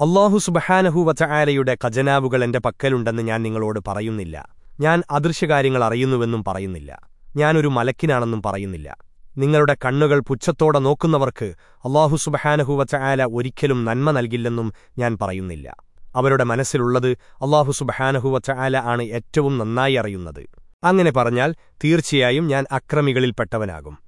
അള്ളാഹു സുബഹാനഹുവച്ച ആലയുടെ ഖജനാവുകൾ എന്റെ പക്കലുണ്ടെന്ന് ഞാൻ നിങ്ങളോട് പറയുന്നില്ല. ഞാൻ അദൃശ്യകാര്യങ്ങൾ അറിയുന്നുവെന്നും പറയുന്നില്ല. ഞാനൊരു മലക്കിനാണെന്നും പറയുന്നില്ല. നിങ്ങളുടെ കണ്ണുകൾ പുച്ഛത്തോടെ നോക്കുന്നവർക്ക് അള്ളാഹു സുബഹാനഹുവച്ച ആല ഒരിക്കലും നന്മ നൽകില്ലെന്നും ഞാൻ പറയുന്നില്ല. അവരുടെ മനസ്സിലുള്ളത് അള്ളാഹു സുബഹാനഹുവച്ച ആല ആണ് ഏറ്റവും നന്നായി അറിയുന്നത്. അങ്ങനെ പറഞ്ഞാൽ തീർച്ചയായും ഞാൻ അക്രമികളിൽപ്പെട്ടവനാകും.